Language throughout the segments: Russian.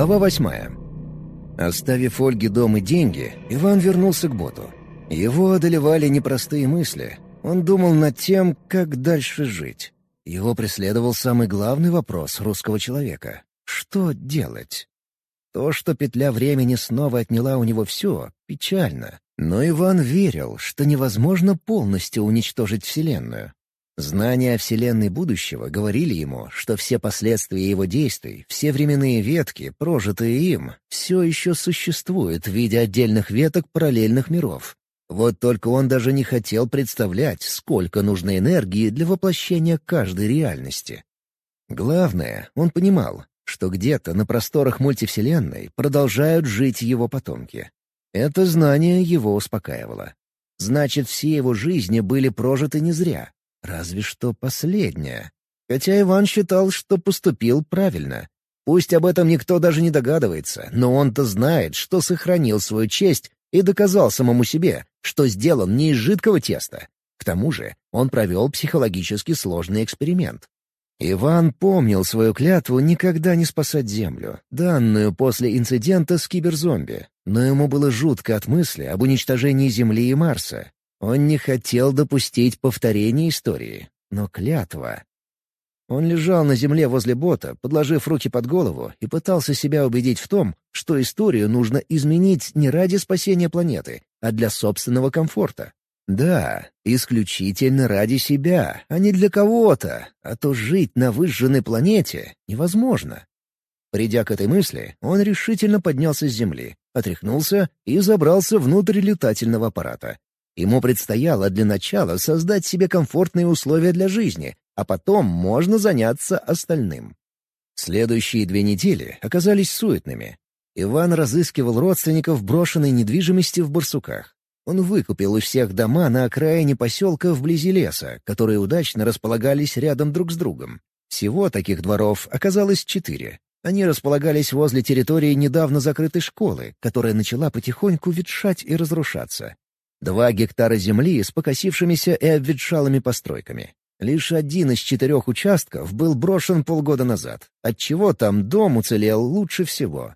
Глава восьмая. Оставив Ольге дом и деньги, Иван вернулся к боту. Его одолевали непростые мысли. Он думал над тем, как дальше жить. Его преследовал самый главный вопрос русского человека. Что делать? То, что петля времени снова отняла у него все, печально. Но Иван верил, что невозможно полностью уничтожить Вселенную. Знания о Вселенной будущего говорили ему, что все последствия его действий, все временные ветки, прожитые им, все еще существуют в виде отдельных веток параллельных миров. Вот только он даже не хотел представлять, сколько нужно энергии для воплощения каждой реальности. Главное, он понимал, что где-то на просторах мультивселенной продолжают жить его потомки. Это знание его успокаивало. Значит, все его жизни были прожиты не зря. Разве что последняя. Хотя Иван считал, что поступил правильно. Пусть об этом никто даже не догадывается, но он-то знает, что сохранил свою честь и доказал самому себе, что сделан не из жидкого теста. К тому же он провел психологически сложный эксперимент. Иван помнил свою клятву никогда не спасать Землю, данную после инцидента с киберзомби, но ему было жутко от мысли об уничтожении Земли и Марса, он не хотел допустить повторения истории, но клятва... Он лежал на земле возле бота, подложив руки под голову, и пытался себя убедить в том, что историю нужно изменить не ради спасения планеты, а для собственного комфорта. Да, исключительно ради себя, а не для кого-то, а то жить на выжженной планете невозможно. Придя к этой мысли, он решительно поднялся с земли, отряхнулся и забрался внутрь летательного аппарата, Ему предстояло для начала создать себе комфортные условия для жизни, а потом можно заняться остальным. Следующие две недели оказались суетными. Иван разыскивал родственников брошенной недвижимости в Барсуках. Он выкупил у всех дома на окраине поселка вблизи леса, которые удачно располагались рядом друг с другом. Всего таких дворов оказалось четыре. Они располагались возле территории недавно закрытой школы, которая начала потихоньку ветшать и разрушаться. Два гектара земли с покосившимися и обветшалыми постройками. Лишь один из четырех участков был брошен полгода назад, отчего там дом уцелел лучше всего.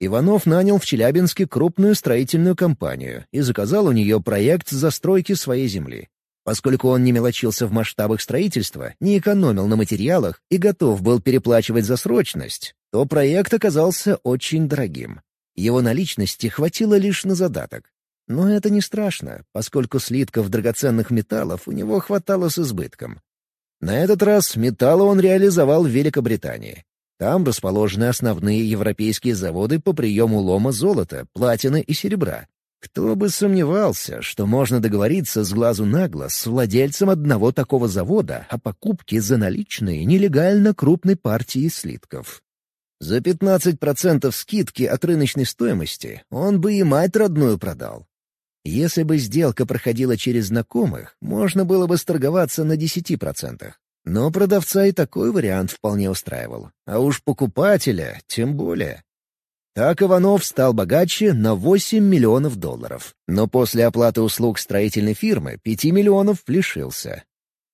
Иванов нанял в Челябинске крупную строительную компанию и заказал у нее проект застройки своей земли. Поскольку он не мелочился в масштабах строительства, не экономил на материалах и готов был переплачивать за срочность, то проект оказался очень дорогим. Его наличности хватило лишь на задаток. Но это не страшно, поскольку слитков драгоценных металлов у него хватало с избытком. На этот раз металлы он реализовал в Великобритании. Там расположены основные европейские заводы по приему лома золота, платины и серебра. Кто бы сомневался, что можно договориться с глазу на глаз с владельцем одного такого завода о покупке за наличные нелегально крупной партии слитков. За 15% скидки от рыночной стоимости он бы и мать родную продал. Если бы сделка проходила через знакомых, можно было бы сторговаться на 10%. Но продавца и такой вариант вполне устраивал. А уж покупателя тем более. Так Иванов стал богаче на 8 миллионов долларов. Но после оплаты услуг строительной фирмы 5 миллионов лишился.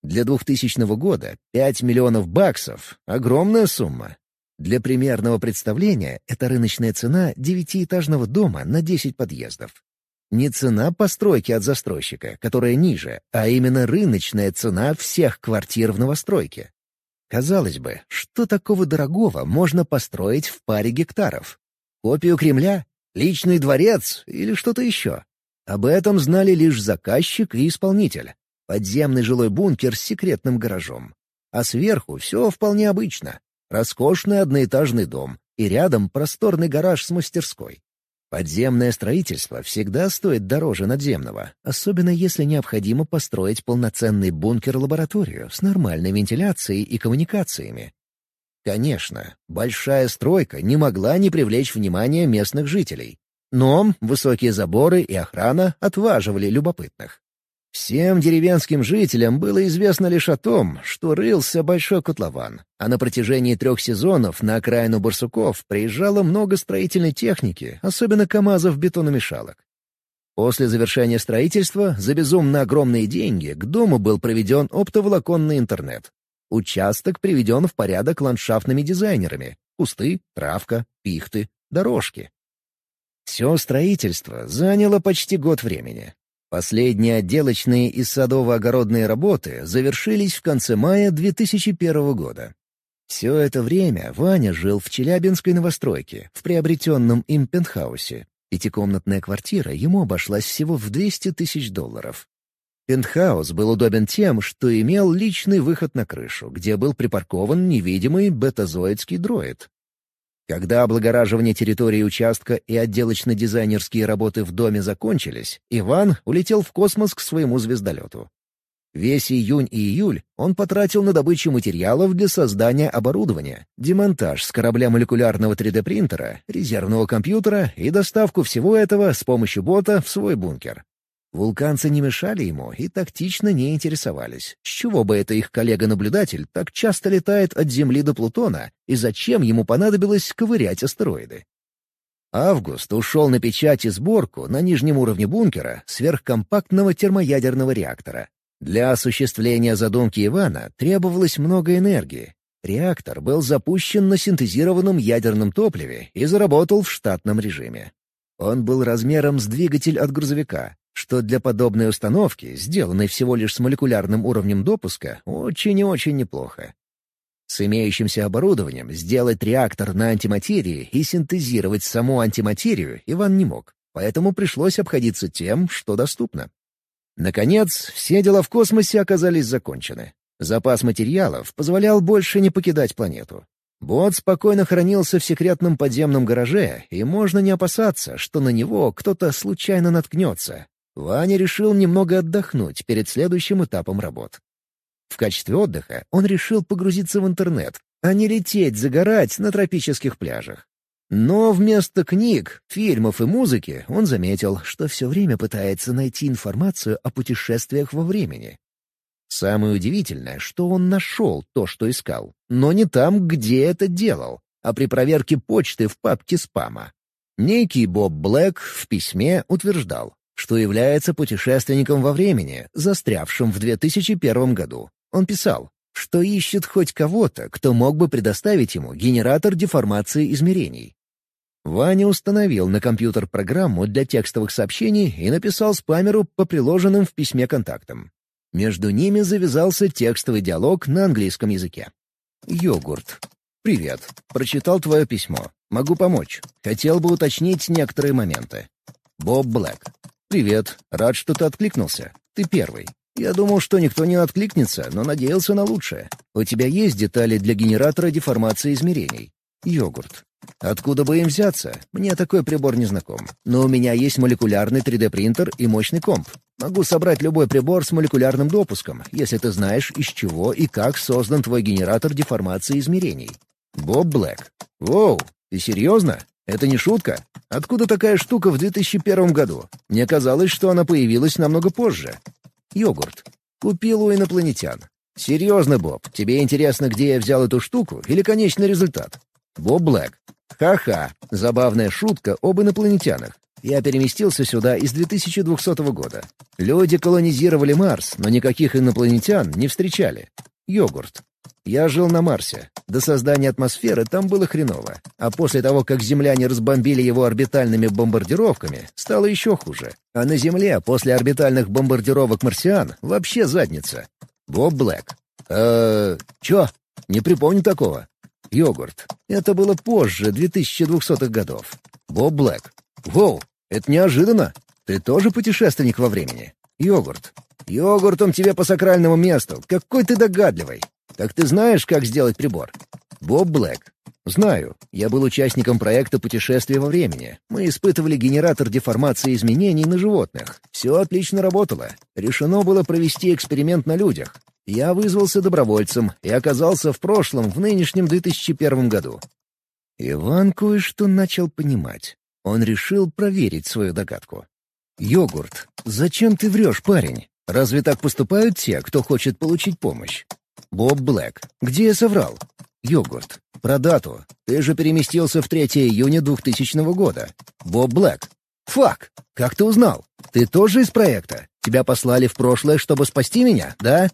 Для 2000 года 5 миллионов баксов — огромная сумма. Для примерного представления это рыночная цена девятиэтажного дома на 10 подъездов. Не цена постройки от застройщика, которая ниже, а именно рыночная цена всех квартир в новостройке. Казалось бы, что такого дорогого можно построить в паре гектаров? Копию Кремля? Личный дворец или что-то еще? Об этом знали лишь заказчик и исполнитель. Подземный жилой бункер с секретным гаражом. А сверху все вполне обычно. Роскошный одноэтажный дом и рядом просторный гараж с мастерской. Подземное строительство всегда стоит дороже надземного, особенно если необходимо построить полноценный бункер-лабораторию с нормальной вентиляцией и коммуникациями. Конечно, большая стройка не могла не привлечь внимание местных жителей. Но высокие заборы и охрана отваживали любопытных. Всем деревенским жителям было известно лишь о том, что рылся большой котлован, а на протяжении трех сезонов на окраину Барсуков приезжало много строительной техники, особенно КАМАЗов-бетономешалок. После завершения строительства за безумно огромные деньги к дому был проведен оптоволоконный интернет. Участок приведен в порядок ландшафтными дизайнерами. Кусты, травка, пихты, дорожки. Все строительство заняло почти год времени. Последние отделочные и садово-огородные работы завершились в конце мая 2001 года. Все это время Ваня жил в Челябинской новостройке, в приобретенном им пентхаусе. Пятикомнатная квартира ему обошлась всего в 200 тысяч долларов. Пентхаус был удобен тем, что имел личный выход на крышу, где был припаркован невидимый бетазоидский дроид. Когда облагораживание территории участка и отделочно-дизайнерские работы в доме закончились, Иван улетел в космос к своему звездолету. Весь июнь и июль он потратил на добычу материалов для создания оборудования, демонтаж с корабля молекулярного 3D-принтера, резервного компьютера и доставку всего этого с помощью бота в свой бункер. Вулканцы не мешали ему и тактично не интересовались, с чего бы это их коллега-наблюдатель так часто летает от Земли до Плутона и зачем ему понадобилось ковырять астероиды. Август ушел на печать и сборку на нижнем уровне бункера сверхкомпактного термоядерного реактора, для осуществления задумки Ивана требовалось много энергии. Реактор был запущен на синтезированном ядерном топливе и заработал в штатном режиме. Он был размером с двигатель от грузовика, что для подобной установки, сделанной всего лишь с молекулярным уровнем допуска, очень и очень неплохо. С имеющимся оборудованием сделать реактор на антиматерии и синтезировать саму антиматерию Иван не мог, поэтому пришлось обходиться тем, что доступно. Наконец, все дела в космосе оказались закончены. Запас материалов позволял больше не покидать планету. Бот спокойно хранился в секретном подземном гараже, и можно не опасаться, что на него кто-то случайно наткнется. Ваня решил немного отдохнуть перед следующим этапом работ. В качестве отдыха он решил погрузиться в интернет, а не лететь загорать на тропических пляжах. Но вместо книг, фильмов и музыки он заметил, что все время пытается найти информацию о путешествиях во времени. Самое удивительное, что он нашел то, что искал, но не там, где это делал, а при проверке почты в папке спама. Некий Боб Блэк в письме утверждал, что является путешественником во времени, застрявшим в 2001 году. Он писал, что ищет хоть кого-то, кто мог бы предоставить ему генератор деформации измерений. Ваня установил на компьютер программу для текстовых сообщений и написал спамеру по приложенным в письме контактам. Между ними завязался текстовый диалог на английском языке. «Йогурт. Привет. Прочитал твое письмо. Могу помочь. Хотел бы уточнить некоторые моменты. Боб Блэк. Привет. Рад, что ты откликнулся. Ты первый. Я думал, что никто не откликнется, но надеялся на лучшее. У тебя есть детали для генератора деформации измерений? Йогурт. Откуда бы им взяться? Мне такой прибор не знаком. Но у меня есть молекулярный 3D-принтер и мощный комп. Могу собрать любой прибор с молекулярным допуском, если ты знаешь, из чего и как создан твой генератор деформации измерений. Боб Блэк. Воу, ты серьезно? Это не шутка? Откуда такая штука в 2001 году? Мне казалось, что она появилась намного позже. Йогурт. Купил у инопланетян. Серьезно, Боб, тебе интересно, где я взял эту штуку или конечный результат? Боб Блэк. Ха-ха, забавная шутка об инопланетянах. Я переместился сюда из 2200 года. Люди колонизировали Марс, но никаких инопланетян не встречали. Йогурт. Я жил на Марсе. До создания атмосферы там было хреново. А после того, как земляне разбомбили его орбитальными бомбардировками, стало еще хуже. А на Земле после орбитальных бомбардировок марсиан вообще задница. Боб Блэк. Э, чё? Не припомню такого. Йогурт. Это было позже 2200-х годов. Боб Блэк. Воу, это неожиданно. Ты тоже путешественник во времени? Йогурт. Йогуртом тебе по сакральному месту. Какой ты догадливый. Так ты знаешь, как сделать прибор? Боб Блэк. Знаю. Я был участником проекта путешествия во времени. Мы испытывали генератор деформации изменений на животных. Все отлично работало. Решено было провести эксперимент на людях. Я вызвался добровольцем и оказался в прошлом, в нынешнем 2001 году. Иван кое-что начал понимать. Он решил проверить свою догадку. «Йогурт, зачем ты врешь, парень? Разве так поступают те, кто хочет получить помощь?» «Боб Блэк, где я соврал?» «Йогурт, про дату. Ты же переместился в 3 июня 2000 года. Боб Блэк. Фак, как ты узнал? Ты тоже из проекта? Тебя послали в прошлое, чтобы спасти меня, да?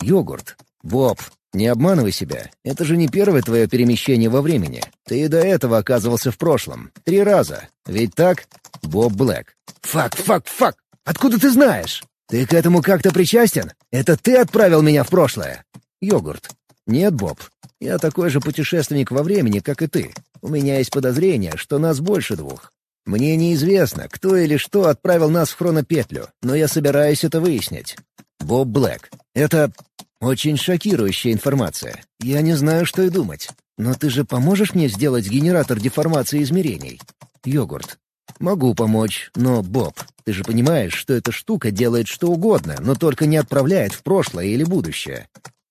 Йогурт. Боб, Не обманывай себя. Это же не первое твое перемещение во времени. Ты и до этого оказывался в прошлом. Три раза. Ведь так? Боб Блэк. Фак, фак, фак! Откуда ты знаешь? Ты к этому как-то причастен? Это ты отправил меня в прошлое? Йогурт. Нет, Боб. Я такой же путешественник во времени, как и ты. У меня есть подозрение, что нас больше двух. Мне неизвестно, кто или что отправил нас в хронопетлю, но я собираюсь это выяснить. Боб Блэк. Это очень шокирующая информация. Я не знаю, что и думать. Но ты же поможешь мне сделать генератор деформации измерений? Йогурт. Могу помочь, но, Боб, ты же понимаешь, что эта штука делает что угодно, но только не отправляет в прошлое или будущее.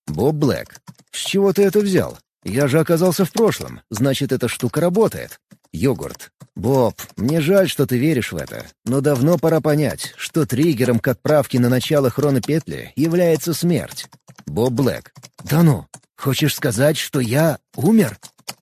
Боб Блэк. С чего ты это взял? Я же оказался в прошлом, значит, эта штука работает. Йогурт. Боб, мне жаль, что ты веришь в это, но давно пора понять, что триггером к отправке на начало хронопетли является смерть. Боб Блэк. Да ну, хочешь сказать, что я умер?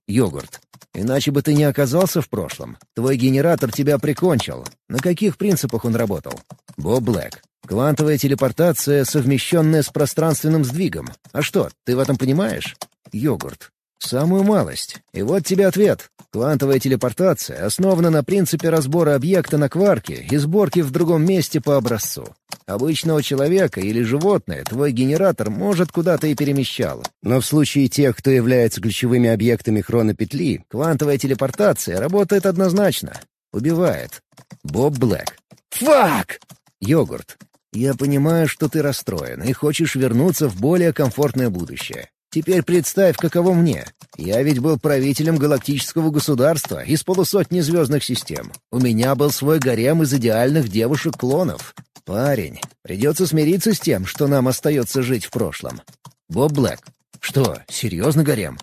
Йогурт. Иначе бы ты не оказался в прошлом. Твой генератор тебя прикончил. На каких принципах он работал? Боб Блэк. Квантовая телепортация, совмещенная с пространственным сдвигом. А что, ты в этом понимаешь? Йогурт. Самую малость. И вот тебе ответ. Квантовая телепортация основана на принципе разбора объекта на кварки и сборки в другом месте по образцу. Обычного человека или животное твой генератор может куда-то и перемещал. Но в случае тех, кто является ключевыми объектами хронопетли, квантовая телепортация работает однозначно. Убивает. Боб Блэк. «Фак!» Йогурт. «Я понимаю, что ты расстроен и хочешь вернуться в более комфортное будущее. Теперь представь, каково мне. Я ведь был правителем галактического государства из полусотни звездных систем. У меня был свой гарем из идеальных девушек-клонов. Парень, придется смириться с тем, что нам остается жить в прошлом. Боб Блэк. Что, серьезно гарем?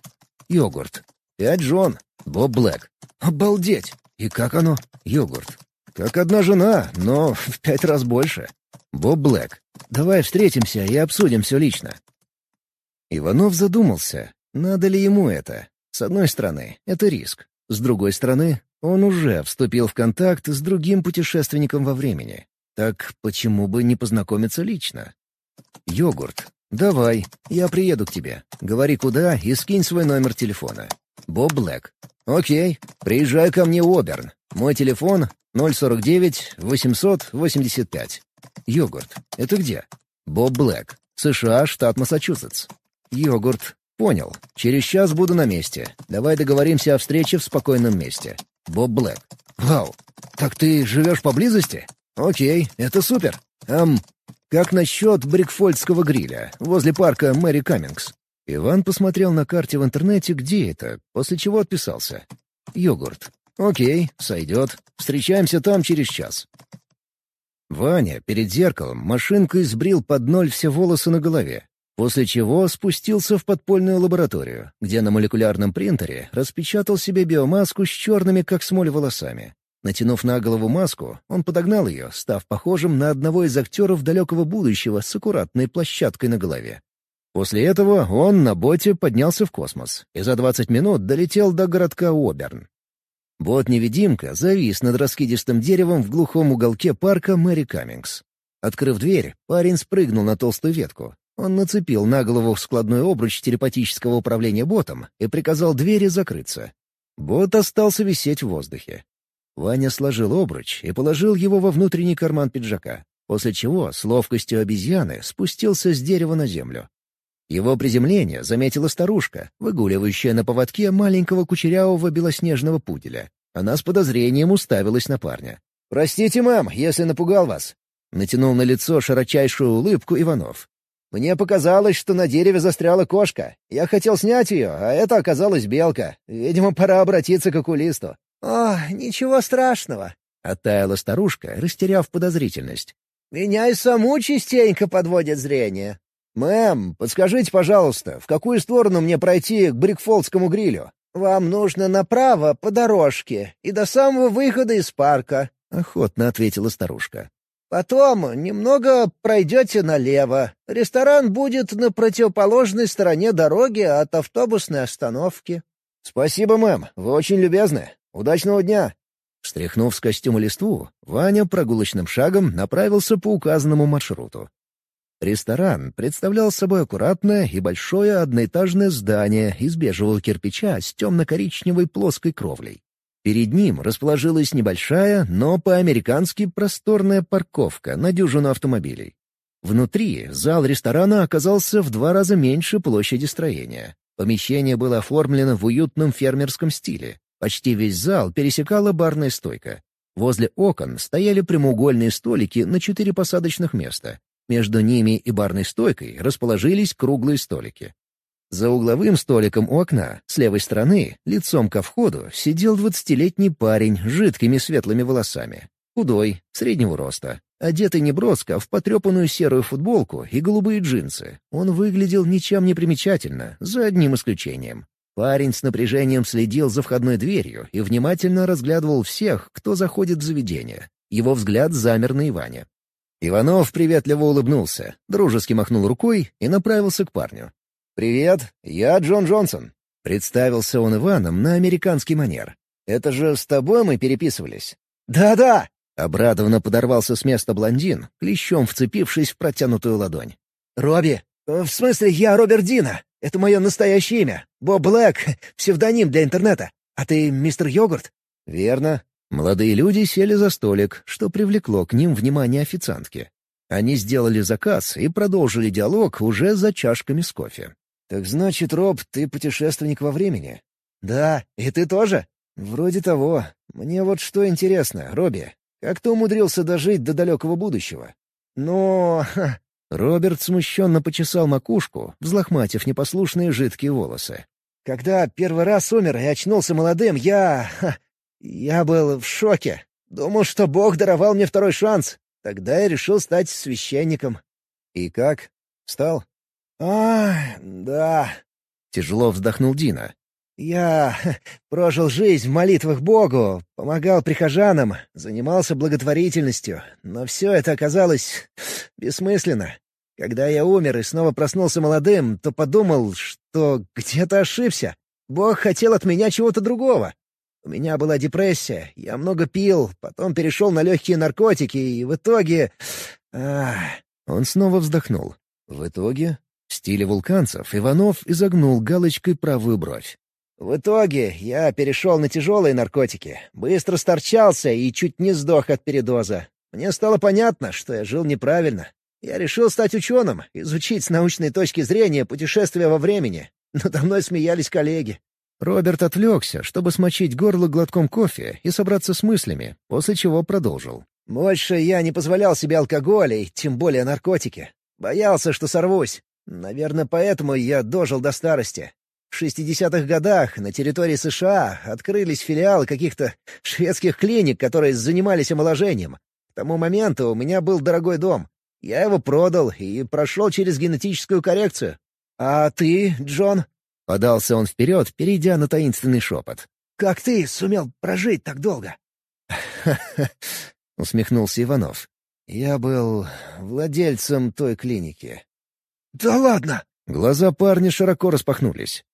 Йогурт. Пять жен. Боб Блэк. Обалдеть! И как оно? Йогурт. Как одна жена, но в пять раз больше. Боб Блэк. Давай встретимся и обсудим все лично. Иванов задумался, надо ли ему это. С одной стороны, это риск. С другой стороны, он уже вступил в контакт с другим путешественником во времени. Так почему бы не познакомиться лично? Йогурт. Давай, я приеду к тебе. Говори куда и скинь свой номер телефона. Боб Блэк. Окей, приезжай ко мне в Оберн. Мой телефон 049 885. Йогурт. Это где? Боб Блэк. США, штат Массачусетс. Йогурт. Понял. Через час буду на месте. Давай договоримся о встрече в спокойном месте. Боб Блэк. Вау. Так ты живешь поблизости? Окей, это супер. Эм, как насчет Брикфольдского гриля, возле парка Мэри Каммингс? Иван посмотрел на карте в интернете, где это, после чего отписался. Йогурт. Окей, сойдет. Встречаемся там через час. Ваня перед зеркалом машинкой сбрил под ноль все волосы на голове, После чего спустился в подпольную лабораторию, где на молекулярном принтере распечатал себе биомаску с черными, как смоль, волосами. Натянув на голову маску, он подогнал ее, став похожим на одного из актеров далекого будущего с аккуратной площадкой на голове. После этого он на боте поднялся в космос и за 20 минут долетел до городка Оберн. Бот-невидимка завис над раскидистым деревом в глухом уголке парка Мэри Каммингс. Открыв дверь, парень спрыгнул на толстую ветку, он нацепил на голову складной обруч телепатического управления ботом и приказал двери закрыться. Бот остался висеть в воздухе. Ваня сложил обруч и положил его во внутренний карман пиджака, после чего с ловкостью обезьяны спустился с дерева на землю. Его приземление заметила старушка, выгуливающая на поводке маленького кучерявого белоснежного пуделя. Она с подозрением уставилась на парня. «Простите, мам, если напугал вас!» Натянул на лицо широчайшую улыбку Иванов. Мне показалось, что на дереве застряла кошка. Я хотел снять ее, а это оказалась белка. Видимо, пора обратиться к окулисту». «О, ничего страшного», — оттаяла старушка, растеряв подозрительность. «Меня и саму частенько подводит зрение». «Мэм, подскажите, пожалуйста, в какую сторону мне пройти к Брикфолдскому грилю?» «Вам нужно направо по дорожке и до самого выхода из парка», — охотно ответила старушка. Потом немного пройдете налево. Ресторан будет на противоположной стороне дороги от автобусной остановки». «Спасибо, мэм. Вы очень любезны. Удачного дня!» Стряхнув с костюма листву, Ваня прогулочным шагом направился по указанному маршруту. Ресторан представлял собой аккуратное и большое одноэтажное здание из бежевого кирпича с темно-коричневой плоской кровлей. Перед ним расположилась небольшая, но по-американски просторная парковка на дюжину автомобилей. Внутри зал ресторана оказался в два раза меньше площади строения. Помещение было оформлено в уютном фермерском стиле. Почти весь зал пересекала барная стойка. Возле окон стояли прямоугольные столики на четыре посадочных места. Между ними и барной стойкой расположились круглые столики. За угловым столиком у окна, с левой стороны, лицом ко входу, сидел двадцатилетний парень с жидкими светлыми волосами. Худой, среднего роста, одетый неброско в потрепанную серую футболку и голубые джинсы. Он выглядел ничем не примечательно, за одним исключением. Парень с напряжением следил за входной дверью и внимательно разглядывал всех, кто заходит в заведение. Его взгляд замер на Иване. Иванов приветливо улыбнулся, дружески махнул рукой и направился к парню. «Привет, я Джон Джонсон». Представился он Иваном на американский манер. «Это же с тобой мы переписывались?» «Да-да!» — обрадованно подорвался с места блондин, клещом вцепившись в протянутую ладонь. «Робби, э, в смысле, я Роберт Дина. Это мое настоящее имя. Боб Блэк — псевдоним для интернета. А ты мистер Йогурт?» «Верно». Молодые люди сели за столик, что привлекло к ним внимание официантки. Они сделали заказ и продолжили диалог уже за чашками с кофе. «Так значит, Роб, ты путешественник во времени?» «Да, и ты тоже?» «Вроде того. Мне вот что интересно, Робби. Как ты умудрился дожить до далекого будущего?» «Ну...» Роберт смущенно почесал макушку, взлохматив непослушные жидкие волосы. «Когда первый раз умер и очнулся молодым, я... я был в шоке. Думал, что Бог даровал мне второй шанс. Тогда я решил стать священником». «И как? Стал?» «А, да». Тяжело вздохнул Дина. «Я прожил жизнь в молитвах Богу, помогал прихожанам, занимался благотворительностью, но все это оказалось бессмысленно. Когда я умер и снова проснулся молодым, то подумал, что где-то ошибся. Бог хотел от меня чего-то другого. У меня была депрессия, я много пил, потом перешел на легкие наркотики, и в итоге... Ах... Он снова вздохнул. В итоге в стиле вулканцев Иванов изогнул галочкой правую бровь. «В итоге я перешел на тяжелые наркотики, быстро сторчался и чуть не сдох от передоза. Мне стало понятно, что я жил неправильно. Я решил стать ученым, изучить с научной точки зрения путешествия во времени. Надо мной смеялись коллеги». Роберт отвлекся, чтобы смочить горло глотком кофе и собраться с мыслями, после чего продолжил. «Больше я не позволял себе алкоголя тем более наркотики. Боялся, что сорвусь. Наверное, поэтому я дожил до старости. В 60-х годах на территории США открылись филиалы каких-то шведских клиник, которые занимались омоложением. К тому моменту у меня был дорогой дом. Я его продал и прошел через генетическую коррекцию. А ты, Джон? Подался он вперед, перейдя на таинственный шепот. «Как ты сумел прожить так долго?» «Ха-ха!» — усмехнулся Иванов. «Я был владельцем той клиники. «Да ладно!» Глаза парня широко распахнулись.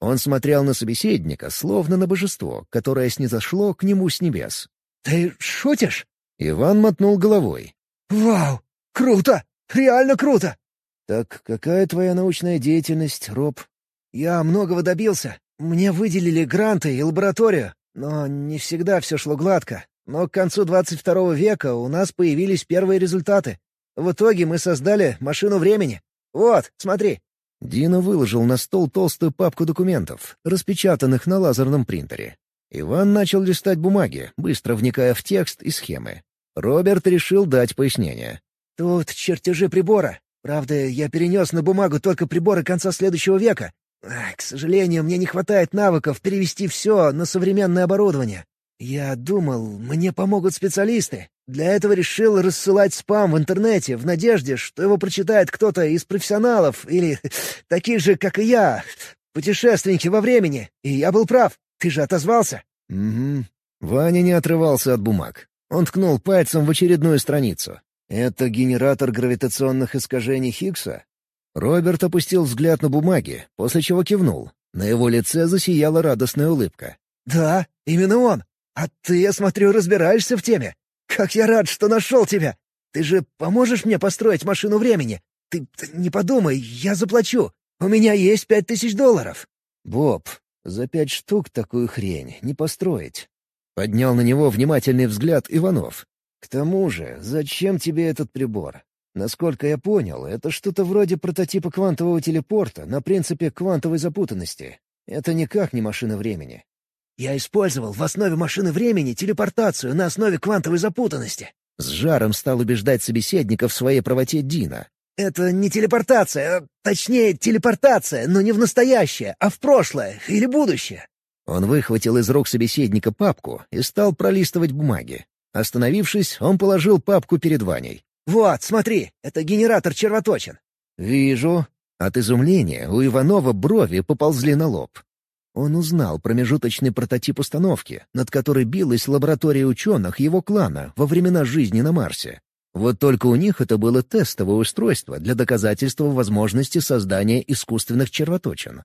Он смотрел на собеседника, словно на божество, которое снизошло к нему с небес. «Ты шутишь?» Иван мотнул головой. «Вау! Круто! Реально круто!» «Так какая твоя научная деятельность, Роб?» «Я многого добился. Мне выделили гранты и лабораторию, но не всегда все шло гладко. Но к концу 22 века у нас появились первые результаты. В итоге мы создали машину времени. «Вот, смотри». Дина выложил на стол толстую папку документов, распечатанных на лазерном принтере. Иван начал листать бумаги, быстро вникая в текст и схемы. Роберт решил дать пояснение. «Тут чертежи прибора. Правда, я перенес на бумагу только приборы конца следующего века. К сожалению, мне не хватает навыков перевести все на современное оборудование. Я думал, мне помогут специалисты, для этого решил рассылать спам в интернете в надежде, что его прочитает кто-то из профессионалов или таких же, как и я, путешественники во времени. И я был прав. Ты же отозвался. Угу. Ваня не отрывался от бумаг. Он ткнул пальцем в очередную страницу. «Это генератор гравитационных искажений Хиггса?» Роберт опустил взгляд на бумаги, после чего кивнул. На его лице засияла радостная улыбка. «Да, именно он. А ты, я смотрю, разбираешься в теме. «Как я рад, что нашел тебя! Ты же поможешь мне построить машину времени? ты не подумай, я заплачу. У меня есть пять тысяч долларов». «Боб, за пять штук такую хрень не построить». Поднял на него внимательный взгляд Иванов. «К тому же, зачем тебе этот прибор? Насколько я понял, это что-то вроде прототипа квантового телепорта на принципе квантовой запутанности. Это никак не машина времени. Я использовал в основе машины времени телепортацию на основе квантовой запутанности. С жаром стал убеждать собеседника в своей правоте Дина. Это не телепортация, а, точнее, телепортация, но не в настоящее, а в прошлое или будущее. Он выхватил из рук собеседника папку и стал пролистывать бумаги. Остановившись, он положил папку перед Ваней. «Вот, смотри, это генератор червоточин». «Вижу». От изумления у Иванова брови поползли на лоб. Он узнал промежуточный прототип установки, над которой билась лаборатория ученых его клана во времена жизни на Марсе. Вот только у них это было тестовое устройство для доказательства возможности создания искусственных червоточин.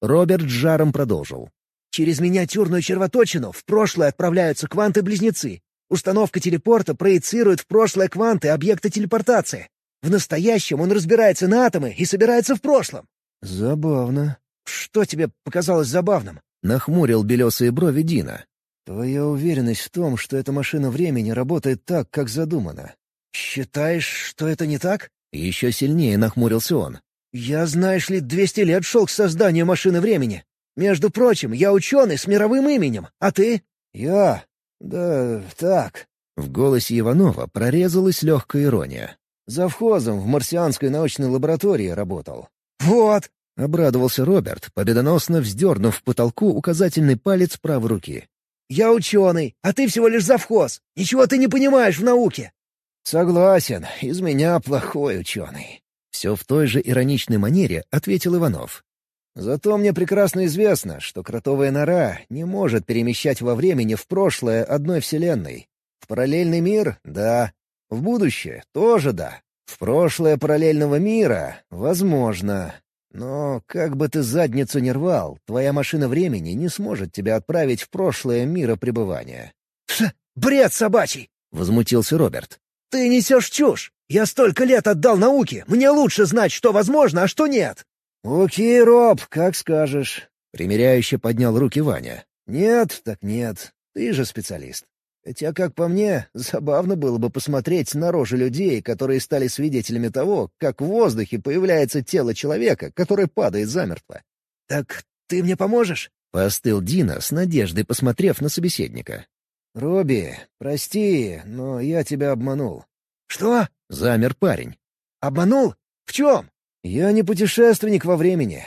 Роберт жаром продолжил. «Через миниатюрную червоточину в прошлое отправляются кванты-близнецы. Установка телепорта проецирует в прошлое кванты объекта телепортации. В настоящем он разбирается на атомы и собирается в прошлом». «Забавно», «Что тебе показалось забавным?» — нахмурил белесые брови Дина. «Твоя уверенность в том, что эта машина времени работает так, как задумано. Считаешь, что это не так?» Еще сильнее нахмурился он. «Я, знаешь ли, двести лет шел к созданию машины времени. Между прочим, я ученый с мировым именем, а ты?» «Я? Да так». В голосе Иванова прорезалась легкая ирония. Завхозом в марсианской научной лаборатории работал. «Вот, — обрадовался Роберт, победоносно вздернув в потолку указательный палец правой руки. «Я ученый, а ты всего лишь завхоз. Ничего ты не понимаешь в науке». «Согласен, из меня плохой ученый». Все в той же ироничной манере ответил Иванов. «Зато мне прекрасно известно, что кротовая нора не может перемещать во времени в прошлое одной вселенной. В параллельный мир — да. В будущее — тоже да. В прошлое параллельного мира — возможно. Но как бы ты задницу не рвал, твоя машина времени не сможет тебя отправить в прошлое мира пребывания. «Ш, бред собачий!» — возмутился Роберт. «Ты несешь чушь! Я столько лет отдал науке! Мне лучше знать, что возможно, а что нет!» «Окей, Роб, как скажешь», — примиряюще поднял руки Ваня. «Нет, так нет. Ты же специалист. Хотя, как по мне, забавно было бы посмотреть на рожи людей, которые стали свидетелями того, как в воздухе появляется тело человека, который падает замертво. «Так ты мне поможешь?» — постыл Дина, с надеждой посмотрев на собеседника. «Робби, прости, но я тебя обманул». «Что?» — замер парень. «Обманул? В чем?» «Я не путешественник во времени».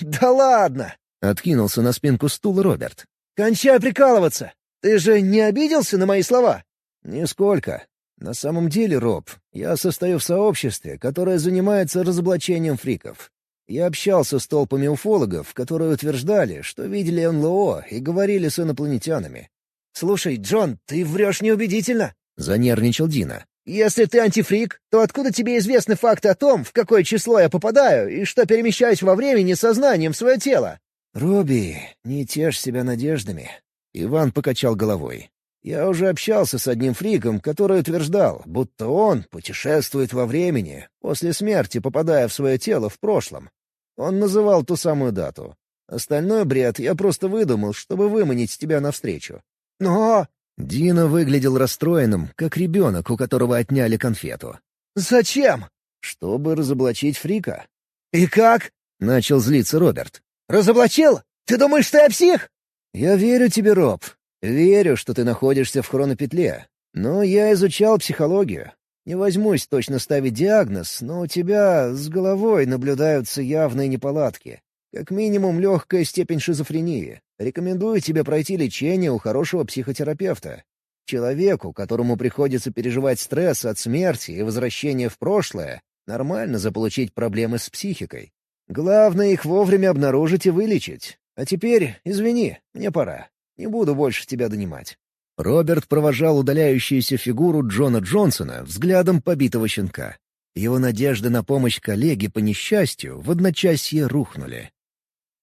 «Да ладно!» — откинулся на спинку стула Роберт. «Кончай прикалываться! Ты же не обиделся на мои слова?» «Нисколько. На самом деле, Роб, я состою в сообществе, которое занимается разоблачением фриков. Я общался с толпами уфологов, которые утверждали, что видели НЛО и говорили с инопланетянами. «Слушай, Джон, ты врешь неубедительно!» — занервничал Дина. «Если ты антифрик, то откуда тебе известны факты о том, в какое число я попадаю и что перемещаюсь во времени сознанием в свое тело?» «Робби, не тешь себя надеждами. Иван покачал головой. «Я уже общался с одним фриком, который утверждал, будто он путешествует во времени, после смерти попадая в свое тело в прошлом. Он называл ту самую дату. Остальной бред я просто выдумал, чтобы выманить тебя навстречу». «Но...» Дина выглядел расстроенным, как ребенок, у которого отняли конфету. «Зачем?» «Чтобы разоблачить фрика». «И как?» — начал злиться Роберт. «Разоблачил? Ты думаешь, что я псих?» «Я верю тебе, Роб. Верю, что ты находишься в хронопетле. Но я изучал психологию. Не возьмусь точно ставить диагноз, но у тебя с головой наблюдаются явные неполадки. Как минимум легкая степень шизофрении. Рекомендую тебе пройти лечение у хорошего психотерапевта. Человеку, которому приходится переживать стресс от смерти и возвращения в прошлое, нормально заполучить проблемы с психикой. Главное их вовремя обнаружить и вылечить. А теперь, извини, мне пора. Не буду больше тебя донимать». Роберт провожал удаляющуюся фигуру Джона Джонсона взглядом побитого щенка. Его надежды на помощь коллеге по несчастью в одночасье рухнули.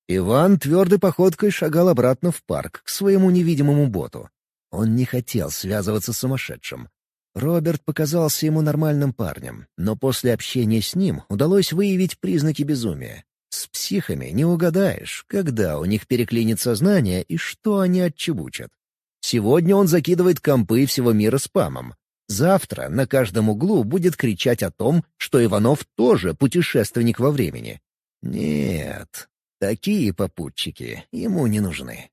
Иван твердой походкой шагал обратно в парк к своему невидимому боту. Он не хотел связываться с сумасшедшим. Роберт показался ему нормальным парнем, но после общения с ним удалось выявить признаки безумия. С психами не угадаешь, когда у них переклинит сознание и что они отчебучат. Сегодня он закидывает компы всего мира спамом. Завтра на каждом углу будет кричать о том, что Иванов тоже путешественник во времени. Нет, такие попутчики ему не нужны.